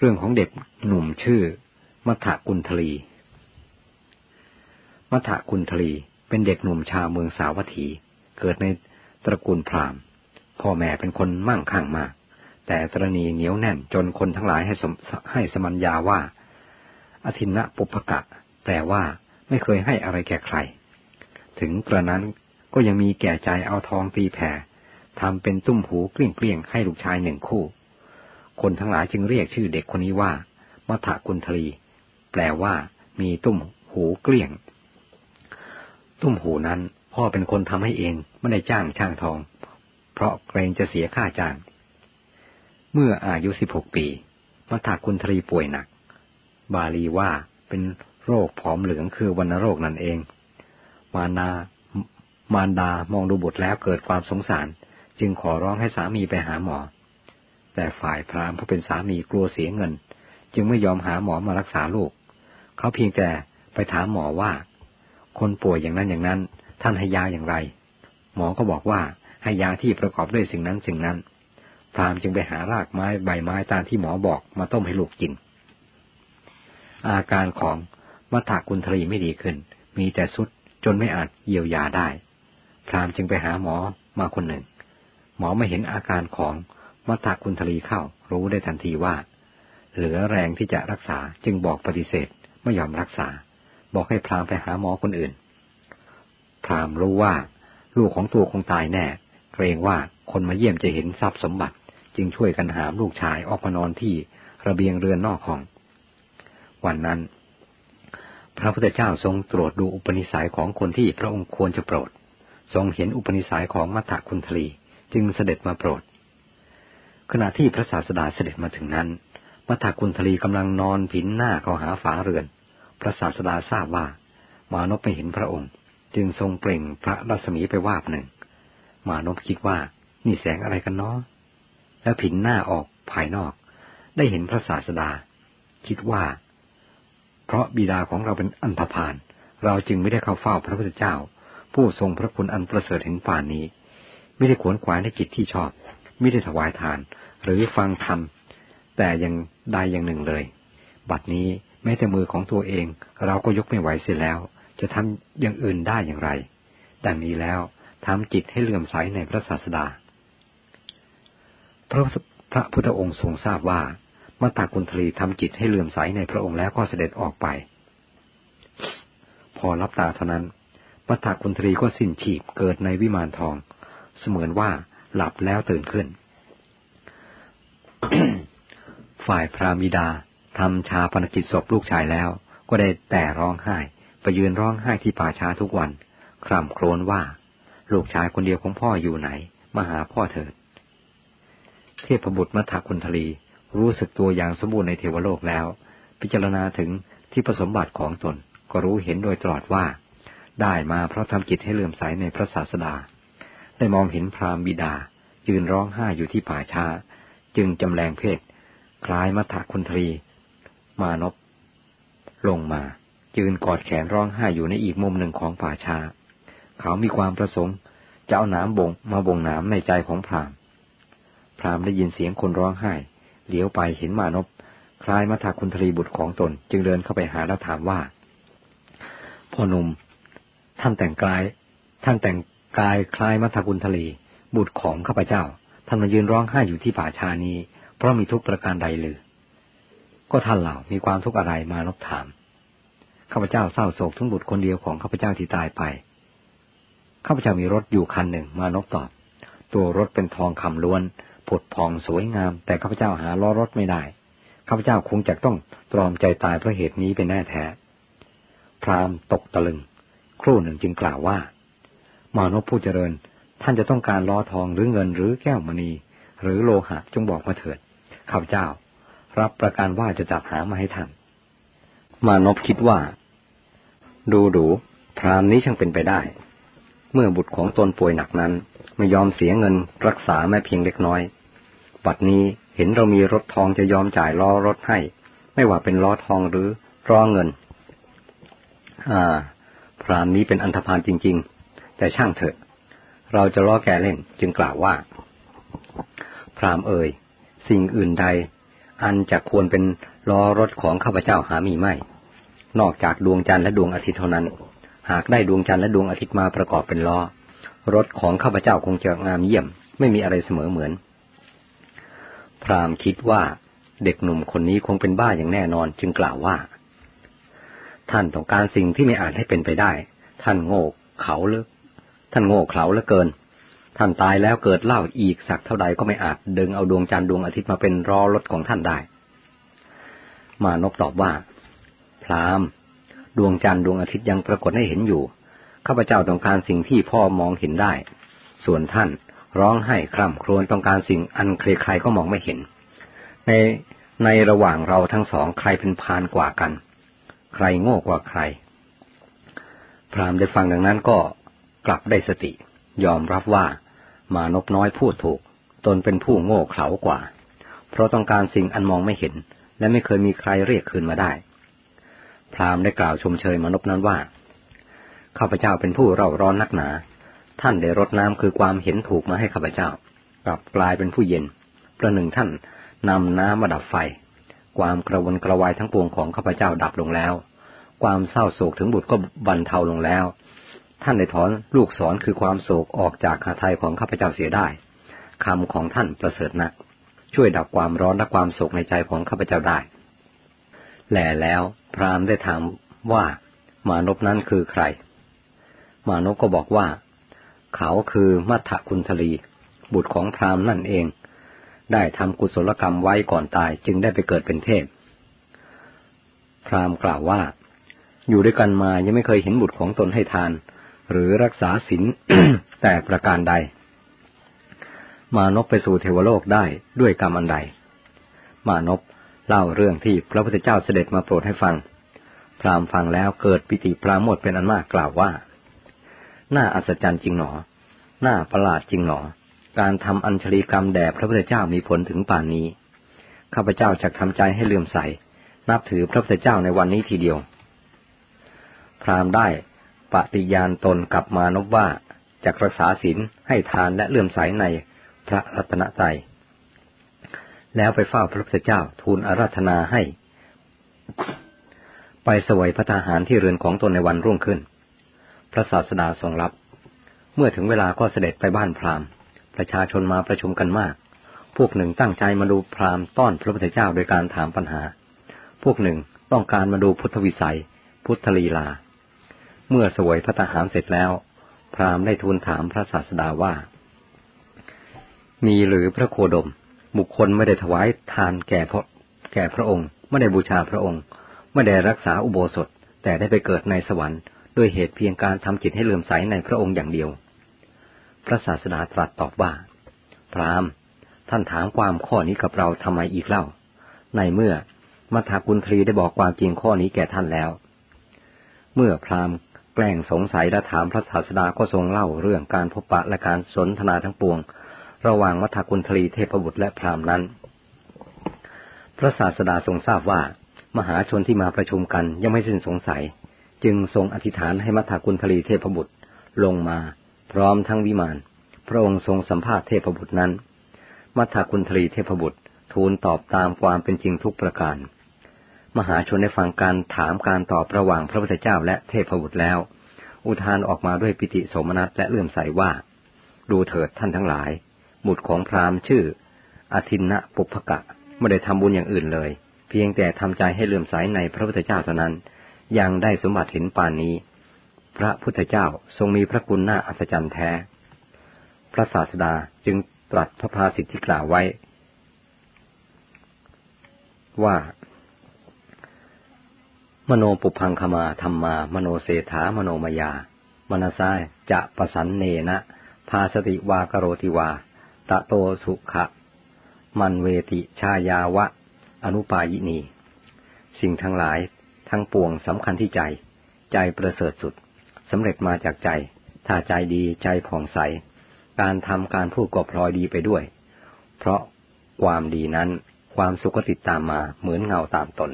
เรื่องของเด็กหนุ่มชื่อ มัทกุลทลี มัทกุลทลีเป็นเด็กหนุ่มชาวเมืองสาวัตถี เกิดในตระกูลพราหมณ์ พ่อแม่เป็นคนมั่งคั่งมาก แต่ตรณีเหนียวแน่นจนคนทั้งหลายให้สมให้สมัญญาว่า อธินะปุพกะ แปลว่าไม่เคยให้อะไรแก่ใคร ถึงกระนั้นก็ยังมีแก่ใจเอาทองตีแผ่ทำเป็นตุ้มหูเกลี้ยงเกลี้ยงให้ลูกชายหนึ่งคู่ คนทั้งหลายจึงเรียกชื่อเด็กคนนี้ว่ามัทกุลทลี แปลว่า มีตุ้มหูเกลี้ยง ตุ้มหูนั้นพ่อเป็นคนทำให้เองไม่ได้จ้างช่างทอง เพราะเกรงจะเสียค่าจ้าง เมื่ออายุสิบหกปีมัทกุลทลีป่วยหนัก บาลีว่าเป็นโรคผอมเหลืองคือวัณโรคนั่นเอง มานา มารดามองดูบุตรแล้วเกิดความสงสาร จึงขอร้องให้สามีไปหาหมอ แต่ฝ่ายพรามผู้เป็นสามีกลัวเสียเงิน จึงไม่ยอมหาหมอมารักษาลูก เขาเพียงแต่ไปถามหมอว่า คนป่วยอย่างนั้นอย่างนั้น ท่านให้ยาอย่างไร หมอก็บอกว่าให้ยาที่ประกอบด้วยสิ่งนั้นสิ่งนั้น พรามจึงไปหารากไม้ใบไม้ตามที่หมอบอกมาต้มให้ลูกกิน อาการของมัทธกุลทรีไม่ดีขึ้น มีแต่สุดจนไม่อาจเยียวยาได้ พรามจึงไปหาหมอมาคนหนึ่ง หมอไม่เห็นอาการของ มัตตาคุณทลีเข้ารู้ได้ทันทีว่า เหลือแรงที่จะรักษาจึงบอกปฏิเสธไม่ยอมรักษา บอกให้พรามไปหาหมอคนอื่น พรามรู้ว่า ลูกของตัวคงตายแน่ เกรงว่าคนมาเยี่ยมจะเห็นทรัพย์สมบัติ จึงช่วยกันหามลูกชายออกมานอนที่ระเบียงเรือนนอกห้อง วันนั้น พระพุทธเจ้าทรงตรวจดูอุปนิสัยของคนที่พระองค์ควรจะโปรด ทรงเห็นอุปนิสัยของมัทธคุณทลีจึงเสด็จมาโปรด ขณะที่พระศาสดาเสด็จมาถึงนั้นมัทธคุณทลีกำลังนอนผินหน้าเข้าหาฝาเรือน พระศาสดาทราบว่ามานพไปเห็นพระองค์ จึงทรงเปล่งพระรัศมีไปวาบหนึ่ง มานพคิดว่านี่แสงอะไรกันเนาะแล้วผินหน้าออกภายนอก ได้เห็นพระศาสดา คิดว่า เพราะบิดาของเราเป็นอันธพาลเราจึงไม่ได้เข้าเฝ้าพระพุทธเจ้า ผู้ทรงพระคุณอันประเสริฐเห็นป่านนี้ ไม่ได้ขวนขวายในกิจที่ชอบ ไม่ได้ถวายทาน หรือฟังธรรม แต่ยังได้อย่างหนึ่งเลย บัดนี้แม้แต่มือของตัวเอง เราก็ยกไม่ไหวเสียแล้ว จะทำอย่างอื่นได้อย่างไร ดังนี้แล้วทำจิตให้เลื่อมใสในพระศาสดา พระพระพุทธองค์ทรงทราบว่ามาตากุณทรีทำจิตให้เลื่อมใสในพระองค์แล้วก็เสด็จออกไป พอรับตาเท่านั้นปัทคุณทรีก็สิ้นชีพเกิดในวิมานทอง เสมือนว่า หลับแล้วตื่นขึ้น ฝ่ายพระมิดาทำชาปนกิจศพลูกชายแล้ว ก็ได้แต่ร้องไห้ ไปยืนร้องไห้ที่ป่าช้าทุกวัน คร่ำโครวญว่า ลูกชายคนเดียวของพ่ออยู่ไหน มาหาพ่อเถิด เทพบุตรมัทคุณทลีรู้สึกตัวอย่างสมบูรณ์ในเทวโลกแล้ว พิจารณาถึงที่ผสมบัติของตน ก็รู้เห็นโดยตลอดว่า ได้มาเพราะทำจิตให้เลื่อมใสในพระศาสดา ได้มองเห็นพรามบิดา ยืนร้องไห้อยู่ที่ป่าช้า จึงจำแรงเพศ คล้ายมัทธคุณทรี มานพลงมา ยืนกอดแขนร้องไห้อยู่ในอีกมุมหนึ่งของป่าช้า เขามีความประสงค์จะเอาน้ำบ่งมาบ่งน้ำในใจของพรามพรามได้ยินเสียงคนร้องไห้ เหลียวไปเห็นมานพคล้ายมัทธคุณทรีบุตรของตน จึงเดินเข้าไปหาแล้วถามว่าพ่อหนุ่มท่านแต่งกาย ท่านแต่ง กายคล้ายมัทกุลทะเล บุตรของข้าพเจ้า ท่านมายืนร้องไห้อยู่ที่ป่าชานี้ เพราะมีทุกประการใดหรือ ก็ท่านเหล่ามีความทุกข์อะไรมานบถาม ข้าพเจ้าเศร้าโศกทั้งบุตรคนเดียวของข้าพเจ้าที่ตายไป ข้าพเจ้ามีรถอยู่คันหนึ่งมานบตอบ ตัวรถเป็นทองคำล้วนผุดพองสวยงาม แต่ข้าพเจ้าหาล้อรถไม่ได้ ข้าพเจ้าคงจะต้องตรอมใจตายเพราะเหตุนี้เป็นแน่แท้ พรามตกตะลึง ครู่หนึ่งจึงกล่าวว่า มานพผู้เจริญ ท่านจะต้องการล้อทองหรือเงินหรือแก้วมณี หรือโลหะจงบอกมาเถิดข้าพเจ้า รับประกันว่าจะจัดหามาให้ท่าน มานพคิดว่า ดูดูพรามนี้ช่างเป็นไปได้ เมื่อบุตรของตนป่วยหนักนั้น ไม่ยอมเสียเงินรักษาแม้เพียงเล็กน้อย บัดนี้เห็นเรามีรถทองจะยอมจ่ายล้อรถให้ ไม่ว่าเป็นล้อทองหรือล้อเงิน อ่า พรามนี้เป็นอันธพาลจริง ๆ แต่ช่างเถอะ เราจะล้อแกเล่นจึงกล่าวว่า พรามเอ่ย สิ่งอื่นใด อันจะควรเป็นล้อรถของข้าพเจ้าหามีไม่ นอกจากดวงจันทร์และดวงอาทิตย์เท่านั้น หากได้ดวงจันทร์และดวงอาทิตย์มาประกอบเป็นล้อ รถของข้าพเจ้าคงจะงามเยี่ยม ไม่มีอะไรเสมอเหมือน พรามคิดว่าเด็กหนุ่มคนนี้คงเป็นบ้าอย่างแน่นอนจึงกล่าวว่า ท่านต้องการสิ่งที่ไม่อาจให้เป็นไปได้ ท่านโง่เขาเลือ ท่านโง่เขลาเหลือเกิน ท่านตายแล้วเกิดเล่าอีกสักเท่าใดก็ไม่อาจดึงเอาดวงจันทร์ดวงอาทิตย์มาเป็นรอรถของท่านได้ มานพตอบว่า พรามดวงจันทร์ดวงอาทิตย์ยังปรากฏให้เห็นอยู่ ข้าพเจ้าต้องการสิ่งที่พ่อมองเห็นได้ ส่วนท่านร้องไห้คร่ำครวญต้องการสิ่งอันใครๆก็มองไม่เห็น ในในระหว่างเราทั้งสองใครเป็นพานกว่ากัน ใครโง่กว่าใคร พรามได้ฟังดังนั้นก็ กลับได้สติ ยอมรับว่ามานพน้อยพูดถูก ตนเป็นผู้โง่เขลากว่า เพราะต้องการสิ่งอันมองไม่เห็น และไม่เคยมีใครเรียกคืนมาได้ พราหมณ์ได้กล่าวชมเชยมานพนั้นว่าข้าพเจ้าเป็นผู้เร่าร้อนนักหนา ท่านได้รดน้ำคือความเห็นถูกมาให้ข้าพเจ้ากลับกลายเป็นผู้เย็น ประหนึ่งท่านนำน้ำมาดับไฟ ความกระวนกระวายทั้งปวงของข้าพเจ้าดับลงแล้ว ความเศร้าโศกถึงบุตรก็บรรเทาลงแล้ว ท่านได้ถอนลูกศรคือความโศกออกจากคาไทยของข้าพเจ้าเสียได้คำของท่านประเสริฐนัก ช่วยดับความร้อนและความโศกในใจของข้าพเจ้าได้ แล่แล้วพราหมณ์ได้ถามว่ามานพนั้นคือใคร มานพก็บอกว่า เขาคือมัทธคุณทลี บุตรของพราหมณ์นั่นเอง ได้ทำกุศลกรรมไว้ก่อนตายจึงได้ไปเกิดเป็นเทพ พราหมณ์กล่าวว่า อยู่ด้วยกันมายังไม่เคยเห็นบุตรของตนให้ทาน หรือรักษาศีลแต่ประการใด มานพไปสู่เทวโลกได้ด้วยกรรมอันใด มานพเล่าเรื่องที่พระพุทธเจ้าเสด็จมาโปรดให้ฟัง พราหมณ์ฟังแล้วเกิดปิติปราโมทเป็นอันมากกล่าวว่า น่าอัศจรรย์จริงหนอ น่าประหลาดจริงหนอ การทำอัญชลีกรรมแด่พระพุทธเจ้ามีผลถึงป่านนี้ ข้าพเจ้าจะทำใจให้เลื่อมใส นับถือพระพุทธเจ้าในวันนี้ทีเดียว พรามได้ ปฏิญาณตนกับมานพว่าจะรักษาศีลให้ทานและเลื่อมใสในพระรัตนตรัยแล้วไปเฝ้าพระพุทธเจ้าทูลอาราธนาให้ ไปสวยพระทหารที่เรือนของตนในวันรุ่งขึ้น พระศาสดาทรงรับ เมื่อถึงเวลาก็เสด็จไปบ้านพราหมณ์ ประชาชนมาประชุมกันมาก พวกหนึ่งตั้งใจมาดูพราหมณ์ต้อนพระพุทธเจ้าโดยการถามปัญหา พวกหนึ่งต้องการมาดูพุทธวิสัย พุทธลีลา เมื่อสวยพระทหารเสร็จแล้ว พราหมณ์ได้ทูลถามพระศาสดาว่า มีหรือพระโคดม บุคคลไม่ได้ถวายทานแก่พระแก่พระองค์ ไม่ได้บูชาพระองค์ ไม่ได้รักษาอุโบสถ แต่ได้ไปเกิดในสวรรค์ด้วยเหตุเพียงการทำจิตให้เลื่อมใสในพระองค์อย่างเดียว พระศาสดาตรัสตอบว่า พรามท่านถามความข้อนี้กับเราทำไมอีกเล่า ในเมื่อมัทากุลทรีได้บอกความจริงข้อนี้แก่ท่านแล้ว เมื่อพราม แกล้งสงสัยและถามพระศาสดาก็ทรงเล่าเรื่องการพบปะและการสนทนาทั้งปวง ระหว่างมัทากุลทรีเทพบุตรและพราหมนั้น พระศาสดาทรงทราบว่า มหาชนที่มาประชุมกันยังไม่สิ้นสงสัย จึงทรงอธิษฐานให้มัทากุลทรีเทพบุตรลงมา พร้อมทั้งวิมาน พระองค์ทรงสัมภาษณ์เทพบุตรนั้น มัทธคุณทรีเทพบุตรทูลตอบตามความเป็นจริงทุกประการ มหาชนได้ฟังการถามการตอบระหว่างพระพุทธเจ้าและเทพบุตรแล้ว อุทานออกมาด้วยปิติสมนัสและเลื่อมใสว่า ดูเถิดท่านทั้งหลายบุตรของพราหมณ์ชื่ออธินะปุพกะไม่ได้ทำบุญอย่างอื่นเลย เพียงแต่ทำใจให้เลื่อมใสในพระพุทธเจ้าเท่านั้น ยังได้สมบัติเห็นปานนี้ พระพุทธเจ้าทรงมีพระคุณน่าอัศจรรย์แท้ พระศาสดาจึงตรัสพระภาสิทธิที่กล่าวไว้ ว่า มโนปุพังคมาธรรมา มโนเศธามโนมยามนาซายจะประสันเนนะพาสติวากโรติวา ตะโตสุขะ มันเวติชายาวะ อนุปายินี สิ่งทั้งหลายทั้งปวงสำคัญที่ใจ ใจประเสริฐสุดสำเร็จมาจากใจ ถ้าใจดีใจผ่องใส การทำการพูดก็พลอยดีไปด้วย เพราะความดีนั้นความสุขติดตามมาเหมือนเงาตามตน